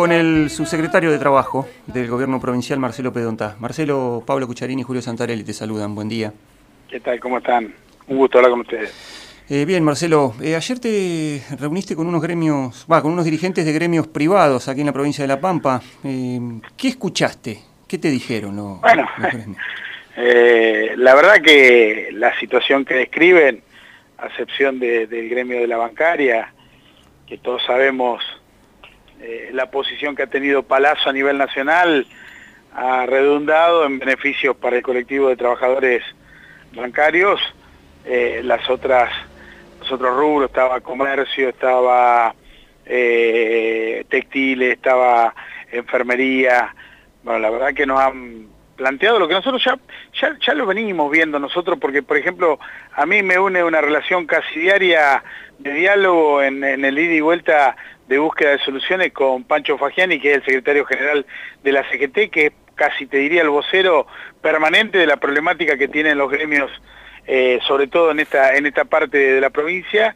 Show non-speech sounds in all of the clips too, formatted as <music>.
Con el subsecretario de Trabajo del Gobierno Provincial, Marcelo Pedonta. Marcelo, Pablo Cucharini y Julio Santarelli te saludan. Buen día. ¿Qué tal? ¿Cómo están? Un gusto hablar con ustedes. Eh, bien, Marcelo, eh, ayer te reuniste con unos gremios, va, con unos dirigentes de gremios privados aquí en la provincia de La Pampa. Eh, ¿Qué escuchaste? ¿Qué te dijeron los, bueno, los gremios? <laughs> La verdad que la situación que describen, a excepción de- del gremio de la bancaria, que todos sabemos eh, la posición que ha tenido Palazzo a nivel nacional, ha redundado en beneficios para el colectivo de trabajadores bancarios. Eh, las otras, los otros rubros, estaba comercio, estaba eh, textiles, estaba enfermería. Bueno, la verdad que nos han planteado lo que nosotros ya, ya, ya lo venimos viendo nosotros, porque por ejemplo, a mí me une una relación casi diaria de diálogo en, el ida y vuelta de búsqueda de soluciones con Pancho Fagiani, que es el secretario general de la CGT, que es casi te diría el vocero permanente de la problemática que tienen los gremios, eh, sobre todo en esta, en esta parte de la provincia,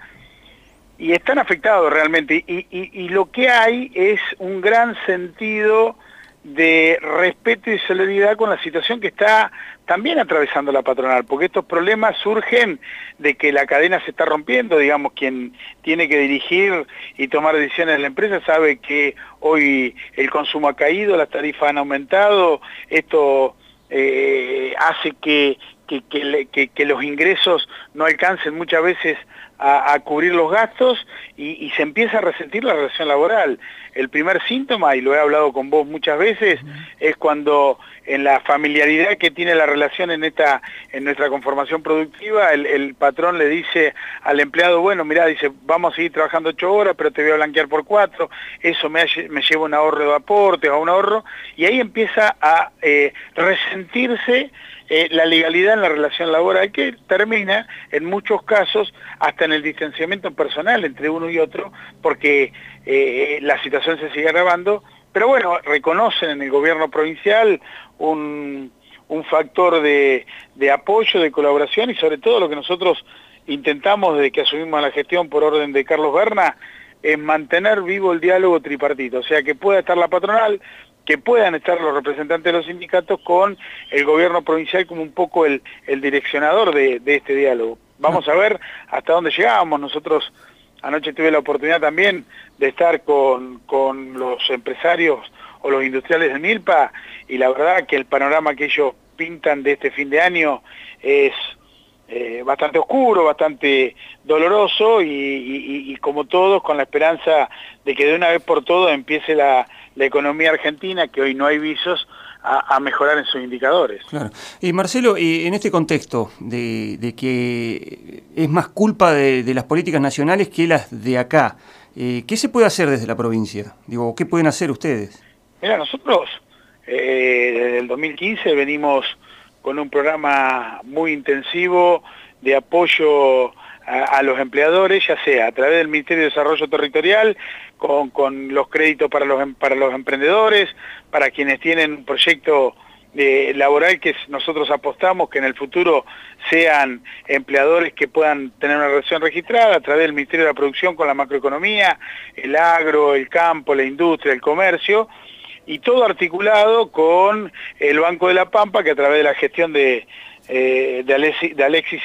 y están afectados realmente. Y lo que hay es un gran sentido de respeto y solidaridad con la situación que está también atravesando la patronal, porque estos problemas surgen de que la cadena se está rompiendo, digamos, quien tiene que dirigir y tomar decisiones en la empresa sabe que hoy el consumo ha caído, las tarifas han aumentado, esto eh, hace que, que- que le- que- que los ingresos no alcancen muchas veces a, a cubrir los gastos y, y se empieza a resentir la relación laboral. El primer síntoma, y lo he hablado con vos muchas veces, es cuando en la familiaridad que tiene la relación en esta en nuestra conformación productiva, el, el patrón le dice al empleado, bueno, mira, dice, vamos a seguir trabajando ocho horas, pero te voy a blanquear por cuatro, eso me, me lleva un ahorro de aportes o un ahorro, y ahí empieza a eh, resentirse eh, la legalidad en la relación laboral que termina en muchos casos hasta en el distanciamiento personal entre uno y otro porque eh, la situación se sigue agravando, pero bueno, reconocen en el gobierno provincial un, un factor de, de apoyo, de colaboración y sobre todo lo que nosotros intentamos desde que asumimos la gestión por orden de Carlos Berna es mantener vivo el diálogo tripartito, o sea que pueda estar la patronal, que puedan estar los representantes de los sindicatos con el gobierno provincial como un poco el, el direccionador de, este diálogo. Vamos a ver hasta dónde llegamos. Nosotros anoche tuve la oportunidad también de estar con, con los empresarios o los industriales de Milpa y la verdad que el panorama que ellos pintan de este fin de año es eh, bastante oscuro, bastante doloroso y- y como todos con la esperanza de que de una vez por todas empiece la, la economía argentina, que hoy no hay visos, a, a mejorar en sus indicadores. Claro. Y Marcelo, y en este contexto de, de que es más culpa de, de las políticas nacionales que las de acá, eh, ¿qué se puede hacer desde la provincia? Digo, ¿qué pueden hacer ustedes? Mira, nosotros eh, desde el 2015 venimos con un programa muy intensivo de apoyo a, los empleadores, ya sea a través del Ministerio de Desarrollo Territorial, con, con los créditos para los, para los emprendedores, para quienes tienen un proyecto eh, laboral que nosotros apostamos que en el futuro sean empleadores que puedan tener una relación registrada a través del Ministerio de la Producción con la macroeconomía, el agro, el campo, la industria, el comercio, y todo articulado con el Banco de la Pampa, que a través de la gestión de, eh, de, Alexis, de Alexis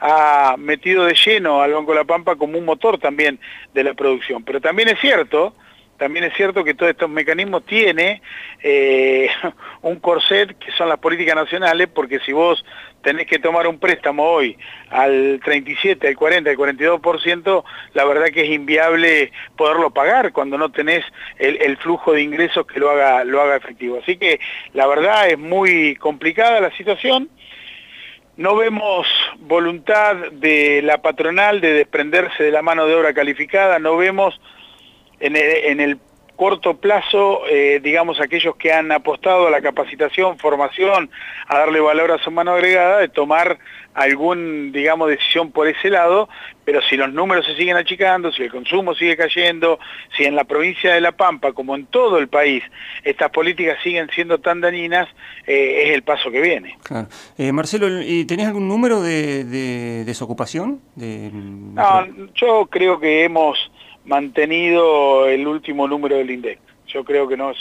ha metido de lleno al Banco de la Pampa como un motor también de la producción. Pero también es cierto, también es cierto que todos estos mecanismos tiene eh, <laughs> un corset que son las políticas nacionales, porque si vos tenés que tomar un préstamo hoy al 37, al 40, al 42%, la verdad que es inviable poderlo pagar cuando no tenés el, el flujo de ingresos que lo haga, lo haga efectivo. Así que la verdad es muy complicada la situación. No vemos voluntad de la patronal de desprenderse de la mano de obra calificada, no vemos en el, corto plazo, eh, digamos, aquellos que han apostado a la capacitación, formación, a darle valor a su mano agregada, de tomar algún, digamos, decisión por ese lado, pero si los números se siguen achicando, si el consumo sigue cayendo, si en la provincia de La Pampa, como en todo el país, estas políticas siguen siendo tan dañinas, eh, es el paso que viene. Claro. Eh, Marcelo, ¿y ¿tenés algún número de, de desocupación? De, No, yo creo que hemos mantenido el último número del INDEC. Yo creo que nos,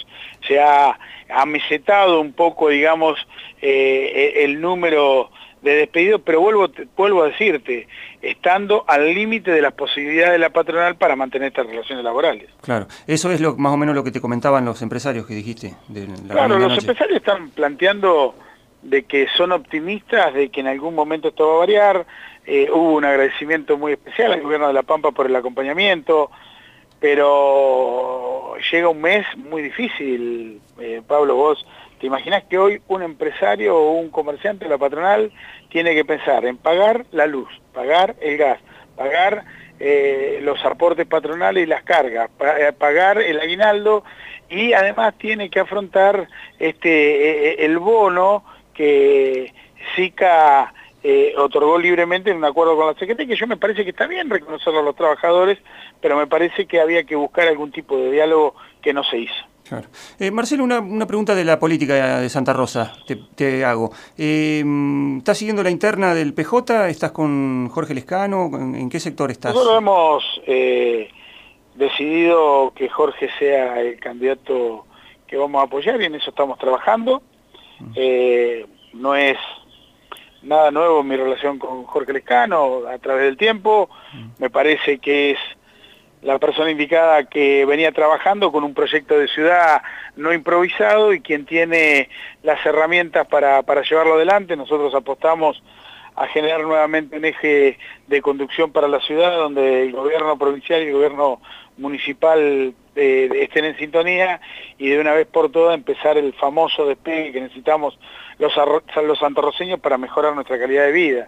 se ha amesetado un poco, digamos, eh, el número de despedidos, pero vuelvo, vuelvo a decirte, estando al límite de las posibilidades de la patronal para mantener estas relaciones laborales. Claro, eso es lo, más o menos lo que te comentaban los empresarios que dijiste. claro, los empresarios están planteando de que son optimistas, de que en algún momento esto va a variar, eh, hubo un agradecimiento muy especial al gobierno de La Pampa por el acompañamiento, pero llega un mes muy difícil, eh, Pablo, vos te imaginas que hoy un empresario o un comerciante de la patronal tiene que pensar en pagar la luz, pagar el gas, pagar eh, los aportes patronales y las cargas, pagar el aguinaldo y además tiene que afrontar este el bono que SICA eh, otorgó libremente en un acuerdo con la Secretaría, que yo me parece que está bien reconocerlo a los trabajadores, pero me parece que había que buscar algún tipo de diálogo que no se hizo. Claro. Eh, Marcelo, una, pregunta de la política de Santa Rosa, te, hago. Eh, ¿Estás siguiendo la interna del PJ? ¿Estás con Jorge Lescano? ¿En, qué sector estás? Nosotros hemos decidido que Jorge sea el candidato que vamos a apoyar y en eso estamos trabajando. Eh, no es nada nuevo mi relación con Jorge Lescano a través del tiempo. Me parece que es la persona indicada que venía trabajando con un proyecto de ciudad no improvisado y quien tiene las herramientas para, llevarlo adelante. Nosotros apostamos a generar nuevamente un eje de conducción para la ciudad donde el gobierno provincial y el gobierno municipal eh, estén en sintonía y de una vez por todas empezar el famoso despegue que necesitamos los, los para mejorar nuestra calidad de vida.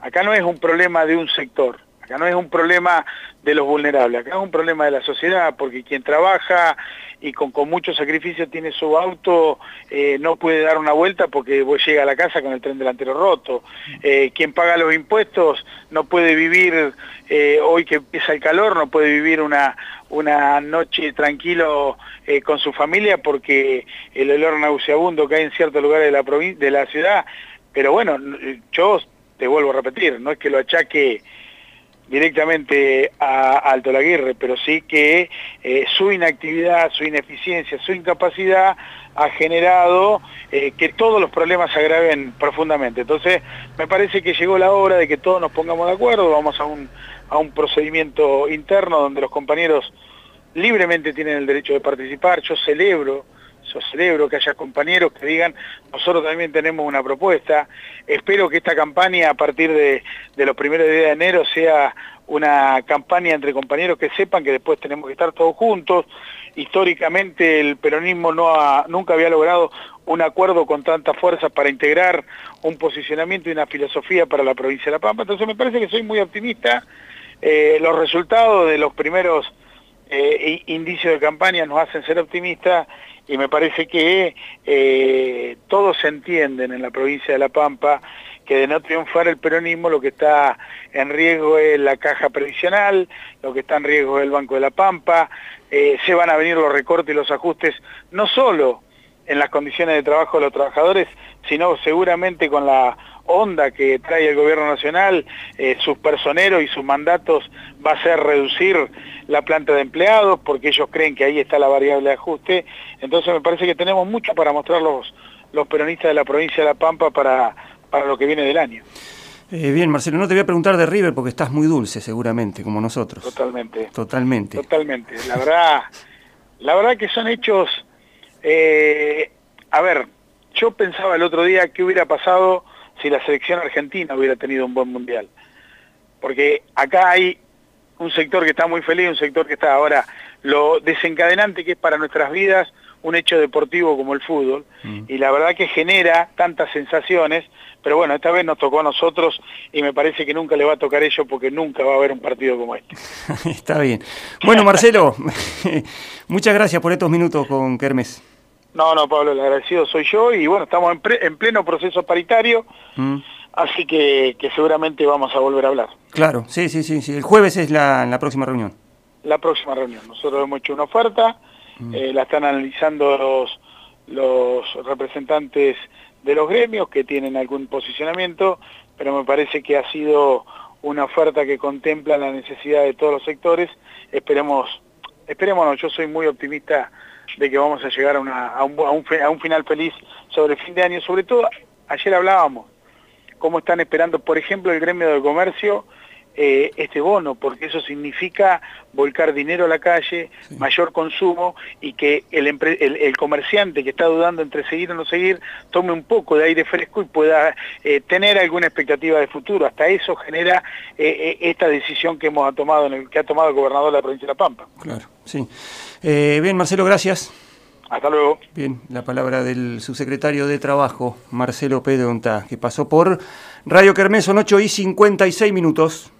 Acá no es un problema de un sector, acá no es un problema de los vulnerables, acá es un problema de la sociedad, porque quien trabaja y con, con mucho sacrificio tiene su auto, eh, no puede dar una vuelta porque llega a la casa con el tren delantero roto. Eh, quien paga los impuestos no puede vivir, eh, hoy que empieza el calor, no puede vivir una, una noche tranquilo con su familia porque el olor nauseabundo que hay en ciertos lugares de la, de la ciudad. Pero bueno, yo te vuelvo a repetir, no es que lo achaque directamente a, Alto Laguirre, pero sí que eh, su inactividad, su ineficiencia, su incapacidad ha generado eh, que todos los problemas se agraven profundamente. Entonces, me parece que llegó la hora de que todos nos pongamos de acuerdo, vamos a un, a un procedimiento interno donde los compañeros libremente tienen el derecho de participar, yo celebro yo celebro que haya compañeros que digan, nosotros también tenemos una propuesta, espero que esta campaña a partir de, los primeros días de enero sea una campaña entre compañeros que sepan que después tenemos que estar todos juntos. Históricamente el peronismo no nunca había logrado un acuerdo con tanta fuerza para integrar un posicionamiento y una filosofía para la provincia de La Pampa. Entonces me parece que soy muy optimista. Eh, los resultados de los primeros eh, indicios de campaña nos hacen ser optimistas y me parece que eh, todos entienden en la provincia de La Pampa que de no triunfar el peronismo lo que está en riesgo es la caja previsional, lo que está en riesgo es el Banco de la Pampa, eh, se van a venir los recortes y los ajustes no solo en las condiciones de trabajo de los trabajadores, sino seguramente con la onda que trae el gobierno nacional, eh, sus personeros y sus mandatos va a ser reducir la planta de empleados porque ellos creen que ahí está la variable de ajuste. Entonces me parece que tenemos mucho para mostrar los, los peronistas de la provincia de La Pampa para, para lo que viene del año. Eh, bien, Marcelo, no te voy a preguntar de River porque estás muy dulce seguramente, como nosotros. Totalmente. Totalmente. Totalmente. La verdad, la verdad que son hechos... Eh, a ver, yo pensaba el otro día qué hubiera pasado si la selección argentina hubiera tenido un buen mundial. Porque acá hay un sector que está muy feliz, un sector que está ahora, lo desencadenante que es para nuestras vidas un hecho deportivo como el fútbol, mm. y la verdad que genera tantas sensaciones, pero bueno, esta vez nos tocó a nosotros y me parece que nunca le va a tocar ello porque nunca va a haber un partido como este. <laughs> está bien. Bueno, Marcelo, <laughs> muchas gracias por estos minutos con Kermes. No, no, Pablo, el agradecido soy yo y bueno, estamos en, pleno proceso paritario, mm. así que, seguramente vamos a volver a hablar. Claro, sí, sí, sí, sí. el jueves es la, próxima reunión. La próxima reunión, nosotros hemos hecho una oferta, mm. eh, la están analizando los, los representantes de los gremios que tienen algún posicionamiento, pero me parece que ha sido una oferta que contempla la necesidad de todos los sectores, esperemos, esperemos, yo soy muy optimista de que vamos a llegar a, un, a un final feliz sobre el fin de año. Sobre todo, ayer hablábamos, cómo están esperando, por ejemplo, el gremio de comercio, eh, este bono, porque eso significa volcar dinero a la calle, mayor consumo y que el, comerciante que está dudando entre seguir o no seguir tome un poco de aire fresco y pueda eh, tener alguna expectativa de futuro. Hasta eso genera eh, esta decisión que hemos tomado, en el, que ha tomado el gobernador de la provincia de La Pampa. Claro, sí. bien, Marcelo, gracias. Hasta luego. Bien, la palabra del subsecretario de Trabajo, Marcelo Pedonta, que pasó por Radio Kermés, son 8 y 56 minutos.